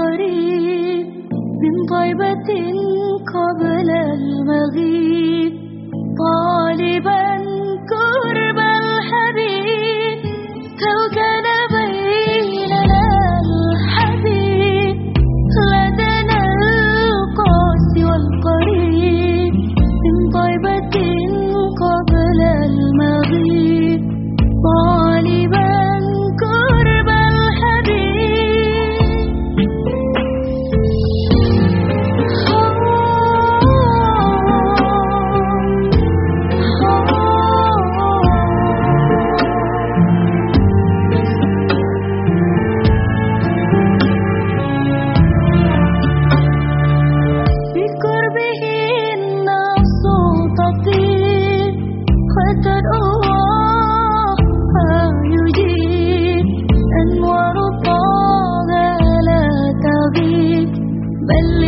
قريب من طيبة قبل المغيب. well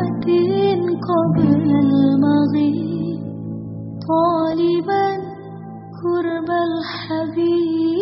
وقت قبل المغيب طالبا قرب الحبيب.